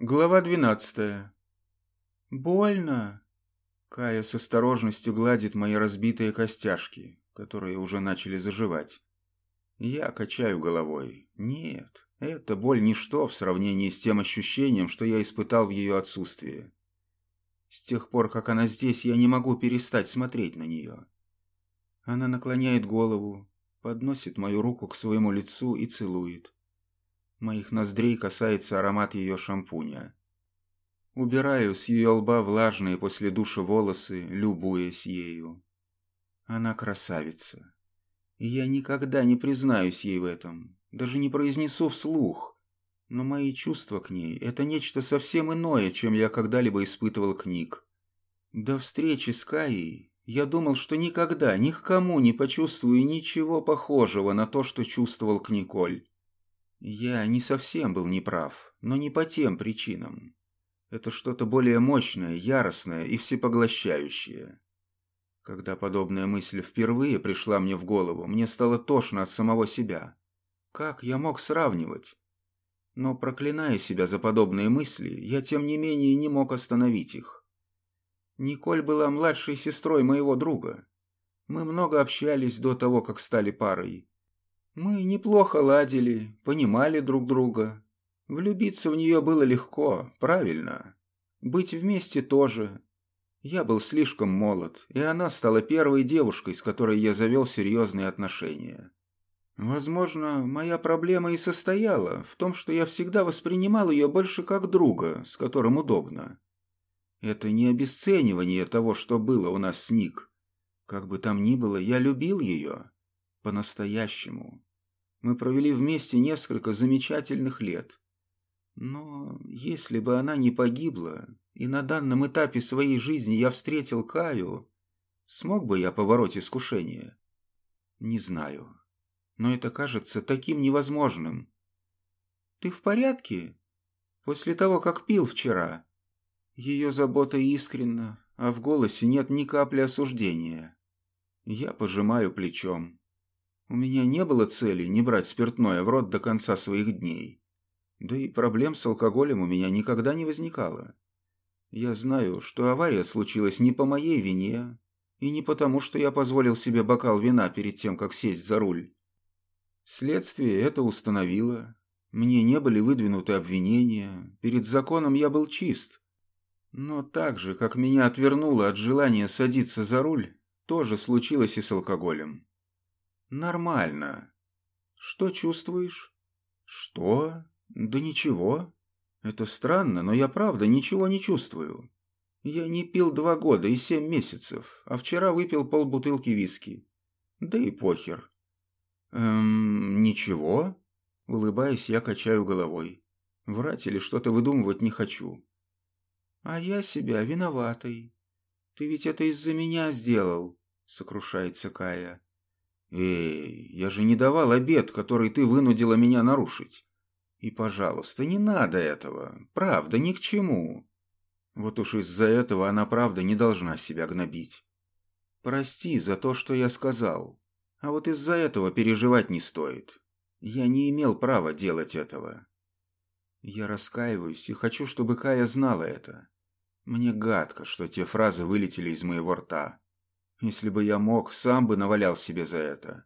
Глава двенадцатая. «Больно!» Кая с осторожностью гладит мои разбитые костяшки, которые уже начали заживать. Я качаю головой. Нет, эта боль ничто в сравнении с тем ощущением, что я испытал в ее отсутствии. С тех пор, как она здесь, я не могу перестать смотреть на нее. Она наклоняет голову, подносит мою руку к своему лицу и целует. Моих ноздрей касается аромат ее шампуня. Убираю с ее лба влажные после душа волосы, любуясь ею. Она красавица. И я никогда не признаюсь ей в этом, даже не произнесу вслух. Но мои чувства к ней — это нечто совсем иное, чем я когда-либо испытывал к Ник. До встречи с Каей я думал, что никогда ни к кому не почувствую ничего похожего на то, что чувствовал к Николь. Я не совсем был неправ, но не по тем причинам. Это что-то более мощное, яростное и всепоглощающее. Когда подобная мысль впервые пришла мне в голову, мне стало тошно от самого себя. Как я мог сравнивать? Но, проклиная себя за подобные мысли, я тем не менее не мог остановить их. Николь была младшей сестрой моего друга. Мы много общались до того, как стали парой, мы неплохо ладили, понимали друг друга. Влюбиться в нее было легко, правильно. Быть вместе тоже. Я был слишком молод, и она стала первой девушкой, с которой я завел серьезные отношения. Возможно, моя проблема и состояла в том, что я всегда воспринимал ее больше как друга, с которым удобно. Это не обесценивание того, что было у нас с Ник. Как бы там ни было, я любил ее. По-настоящему. Мы провели вместе несколько замечательных лет. Но если бы она не погибла, и на данном этапе своей жизни я встретил Каю, смог бы я побороть искушение? Не знаю. Но это кажется таким невозможным. Ты в порядке? После того, как пил вчера. Ее забота искренна, а в голосе нет ни капли осуждения. Я пожимаю плечом. У меня не было цели не брать спиртное в рот до конца своих дней. Да и проблем с алкоголем у меня никогда не возникало. Я знаю, что авария случилась не по моей вине и не потому, что я позволил себе бокал вина перед тем, как сесть за руль. Следствие это установило. Мне не были выдвинуты обвинения, перед законом я был чист. Но так же, как меня отвернуло от желания садиться за руль, тоже случилось и с алкоголем. «Нормально. Что чувствуешь?» «Что? Да ничего. Это странно, но я правда ничего не чувствую. Я не пил два года и семь месяцев, а вчера выпил полбутылки виски. Да и похер». «Эм, ничего?» Улыбаясь, я качаю головой. Врать или что-то выдумывать не хочу. «А я себя виноватой. Ты ведь это из-за меня сделал», — сокрушается Кая. «Эй, я же не давал обед, который ты вынудила меня нарушить. И, пожалуйста, не надо этого. Правда, ни к чему. Вот уж из-за этого она, правда, не должна себя гнобить. Прости за то, что я сказал. А вот из-за этого переживать не стоит. Я не имел права делать этого. Я раскаиваюсь и хочу, чтобы Кая знала это. Мне гадко, что те фразы вылетели из моего рта. Если бы я мог, сам бы навалял себе за это.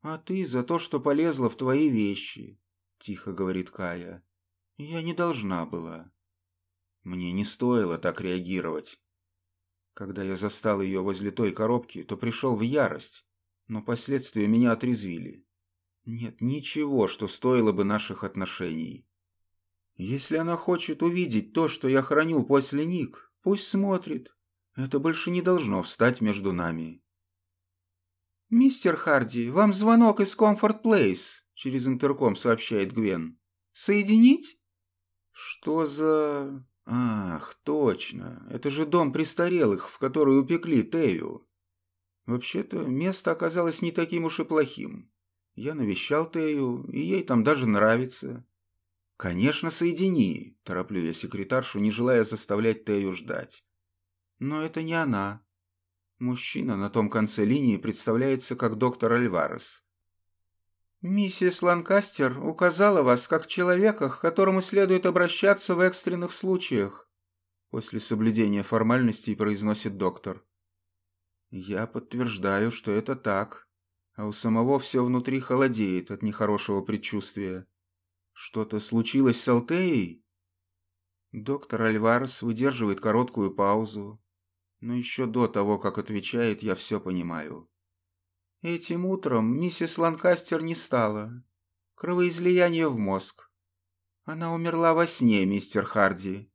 А ты за то, что полезла в твои вещи, тихо говорит Кая. Я не должна была. Мне не стоило так реагировать. Когда я застал ее возле той коробки, то пришел в ярость, но последствия меня отрезвили. Нет ничего, что стоило бы наших отношений. Если она хочет увидеть то, что я храню после Ник, пусть смотрит. Это больше не должно встать между нами. «Мистер Харди, вам звонок из Комфорт Плейс», — через интерком сообщает Гвен. «Соединить?» «Что за...» «Ах, точно. Это же дом престарелых, в который упекли Тею. Вообще-то, место оказалось не таким уж и плохим. Я навещал Тею, и ей там даже нравится». «Конечно, соедини», — тороплю я секретаршу, не желая заставлять Тею ждать. Но это не она. Мужчина на том конце линии представляется как доктор Альварес. «Миссис Ланкастер указала вас как человека, к которому следует обращаться в экстренных случаях», после соблюдения формальностей произносит доктор. Я подтверждаю, что это так, а у самого все внутри холодеет от нехорошего предчувствия. Что-то случилось с Алтеей? Доктор Альварес выдерживает короткую паузу, но еще до того, как отвечает, я все понимаю. Этим утром миссис Ланкастер не стала. Кровоизлияние в мозг. Она умерла во сне, мистер Харди.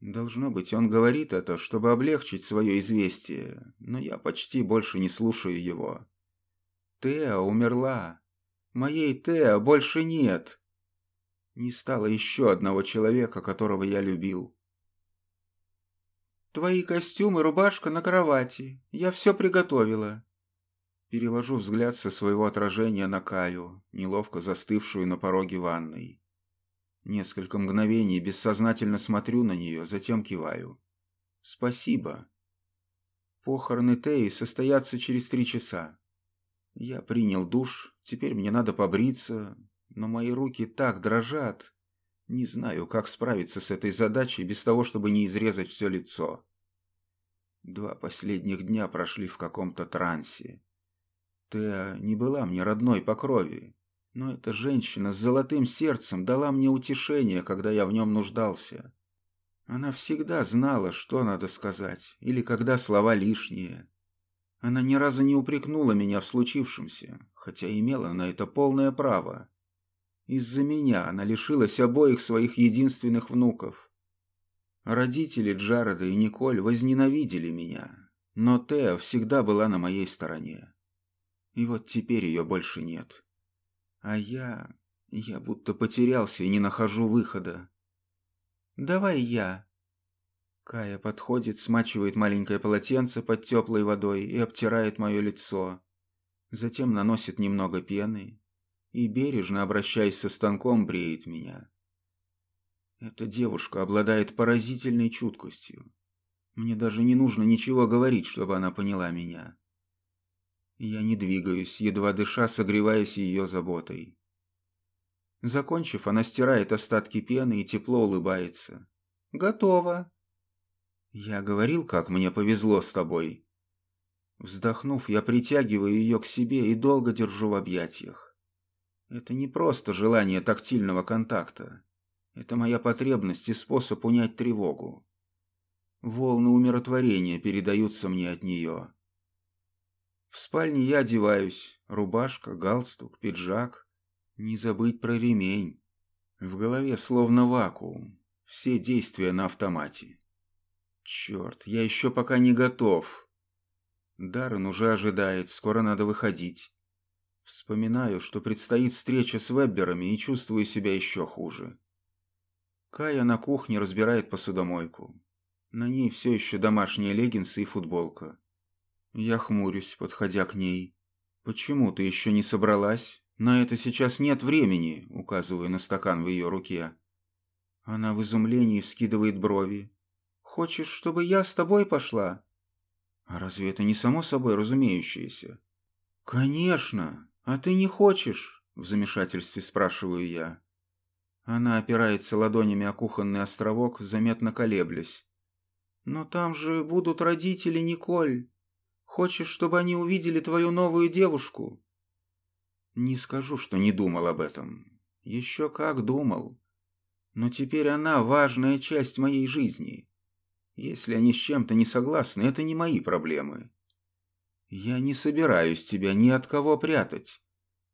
Должно быть, он говорит это, чтобы облегчить свое известие, но я почти больше не слушаю его. Теа умерла. Моей Теа больше нет. Не стало еще одного человека, которого я любил. Твои костюмы, рубашка на кровати. Я все приготовила. Перевожу взгляд со своего отражения на Каю, неловко застывшую на пороге ванной. Несколько мгновений бессознательно смотрю на нее, затем киваю. «Спасибо». Похороны Теи состоятся через три часа. Я принял душ, теперь мне надо побриться, но мои руки так дрожат. Не знаю, как справиться с этой задачей без того, чтобы не изрезать все лицо. Два последних дня прошли в каком-то трансе. Теа не была мне родной по крови, но эта женщина с золотым сердцем дала мне утешение, когда я в нем нуждался. Она всегда знала, что надо сказать, или когда слова лишние. Она ни разу не упрекнула меня в случившемся, хотя имела на это полное право. Из-за меня она лишилась обоих своих единственных внуков. Родители Джареда и Николь возненавидели меня, но Теа всегда была на моей стороне. И вот теперь ее больше нет. А я... я будто потерялся и не нахожу выхода. «Давай я». Кая подходит, смачивает маленькое полотенце под теплой водой и обтирает мое лицо. Затем наносит немного пены и, бережно обращаясь со станком, бреет меня. Эта девушка обладает поразительной чуткостью. Мне даже не нужно ничего говорить, чтобы она поняла меня. Я не двигаюсь, едва дыша, согреваясь ее заботой. Закончив, она стирает остатки пены и тепло улыбается. «Готово!» «Я говорил, как мне повезло с тобой!» Вздохнув, я притягиваю ее к себе и долго держу в объятиях. Это не просто желание тактильного контакта. Это моя потребность и способ унять тревогу. Волны умиротворения передаются мне от нее. В спальне я одеваюсь. Рубашка, галстук, пиджак. Не забыть про ремень. В голове словно вакуум. Все действия на автомате. Черт, я еще пока не готов. Даррен уже ожидает, скоро надо выходить. Вспоминаю, что предстоит встреча с Вебберами и чувствую себя еще хуже. Кая на кухне разбирает посудомойку. На ней все еще домашние леггинсы и футболка. Я хмурюсь, подходя к ней. «Почему ты еще не собралась? На это сейчас нет времени», указываю на стакан в ее руке. Она в изумлении вскидывает брови. «Хочешь, чтобы я с тобой пошла?» «А разве это не само собой разумеющееся?» «Конечно! А ты не хочешь?» В замешательстве спрашиваю я. Она опирается ладонями о кухонный островок, заметно колеблясь. «Но там же будут родители Николь. Хочешь, чтобы они увидели твою новую девушку?» Не скажу, что не думал об этом. Еще как думал. Но теперь она важная часть моей жизни. Если они с чем-то не согласны, это не мои проблемы. Я не собираюсь тебя ни от кого прятать.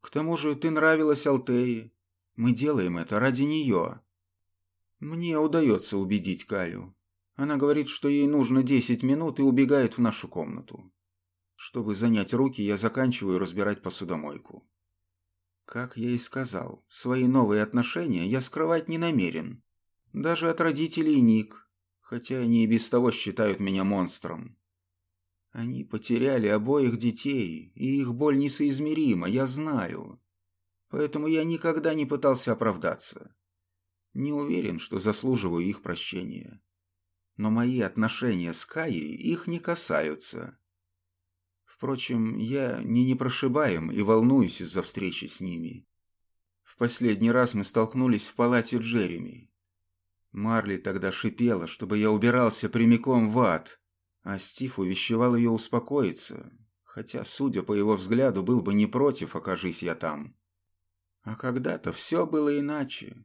К тому же ты нравилась Алтее. Мы делаем это ради нее. Мне удается убедить Каю. Она говорит, что ей нужно десять минут и убегает в нашу комнату. Чтобы занять руки, я заканчиваю разбирать посудомойку. Как я и сказал, свои новые отношения я скрывать не намерен. Даже от родителей Ник, хотя они и без того считают меня монстром. Они потеряли обоих детей, и их боль несоизмерима, я знаю. Поэтому я никогда не пытался оправдаться. Не уверен, что заслуживаю их прощения. Но мои отношения с Каей их не касаются Впрочем, я не непрошибаем и волнуюсь из-за встречи с ними. В последний раз мы столкнулись в палате Джереми. Марли тогда шипела, чтобы я убирался прямиком в ад, а Стив увещевал ее успокоиться, хотя, судя по его взгляду, был бы не против, окажись я там. А когда-то все было иначе.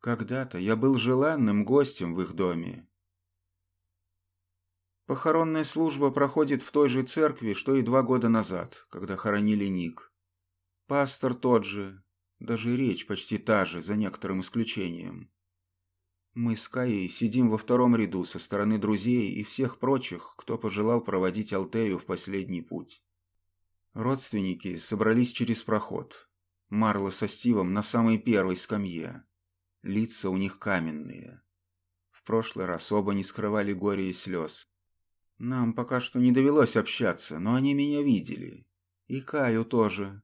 Когда-то я был желанным гостем в их доме. Похоронная служба проходит в той же церкви, что и два года назад, когда хоронили Ник. Пастор тот же, даже речь почти та же, за некоторым исключением. Мы с Каей сидим во втором ряду со стороны друзей и всех прочих, кто пожелал проводить Алтею в последний путь. Родственники собрались через проход. Марла со Стивом на самой первой скамье. Лица у них каменные. В прошлый раз оба не скрывали горя и слез. Нам пока что не довелось общаться, но они меня видели. И Каю тоже.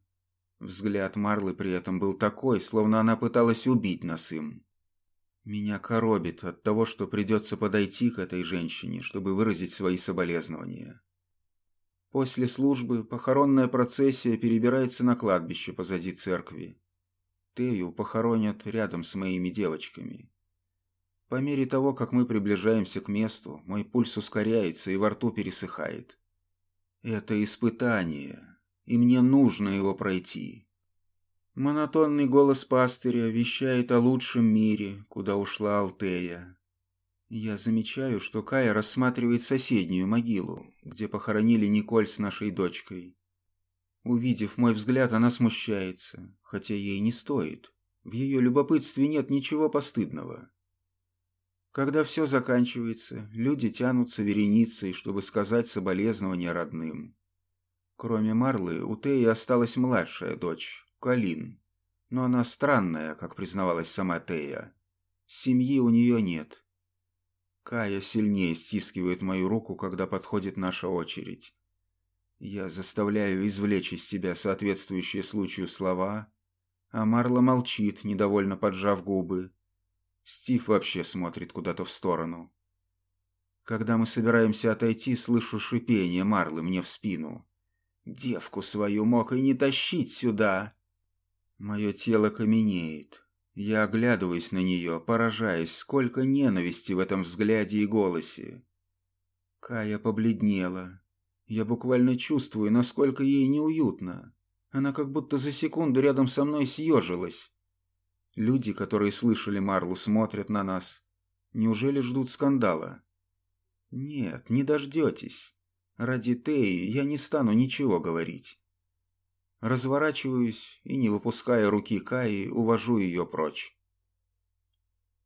Взгляд Марлы при этом был такой, словно она пыталась убить нас им. Меня коробит от того, что придется подойти к этой женщине, чтобы выразить свои соболезнования. После службы похоронная процессия перебирается на кладбище позади церкви. Тею похоронят рядом с моими девочками. По мере того, как мы приближаемся к месту, мой пульс ускоряется и во рту пересыхает. Это испытание, и мне нужно его пройти. Монотонный голос пастыря вещает о лучшем мире, куда ушла Алтея, я замечаю, что Кая рассматривает соседнюю могилу, где похоронили Николь с нашей дочкой. Увидев мой взгляд, она смущается, хотя ей не стоит. В ее любопытстве нет ничего постыдного. Когда все заканчивается, люди тянутся вереницей, чтобы сказать соболезнования родным. Кроме Марлы, у Теи осталась младшая дочь, Калин. Но она странная, как признавалась сама Тея. Семьи у нее нет. Кая сильнее стискивает мою руку, когда подходит наша очередь. Я заставляю извлечь из себя соответствующие случаю слова, а Марла молчит, недовольно поджав губы. Стив вообще смотрит куда-то в сторону. Когда мы собираемся отойти, слышу шипение Марлы мне в спину. «Девку свою мог и не тащить сюда!» Мое тело каменеет. Я оглядываюсь на нее, поражаясь, сколько ненависти в этом взгляде и голосе. Кая побледнела. Я буквально чувствую, насколько ей неуютно. Она как будто за секунду рядом со мной съежилась. Люди, которые слышали Марлу, смотрят на нас. Неужели ждут скандала? Нет, не дождетесь. Ради Теи я не стану ничего говорить. Разворачиваюсь и, не выпуская руки Каи, увожу ее прочь.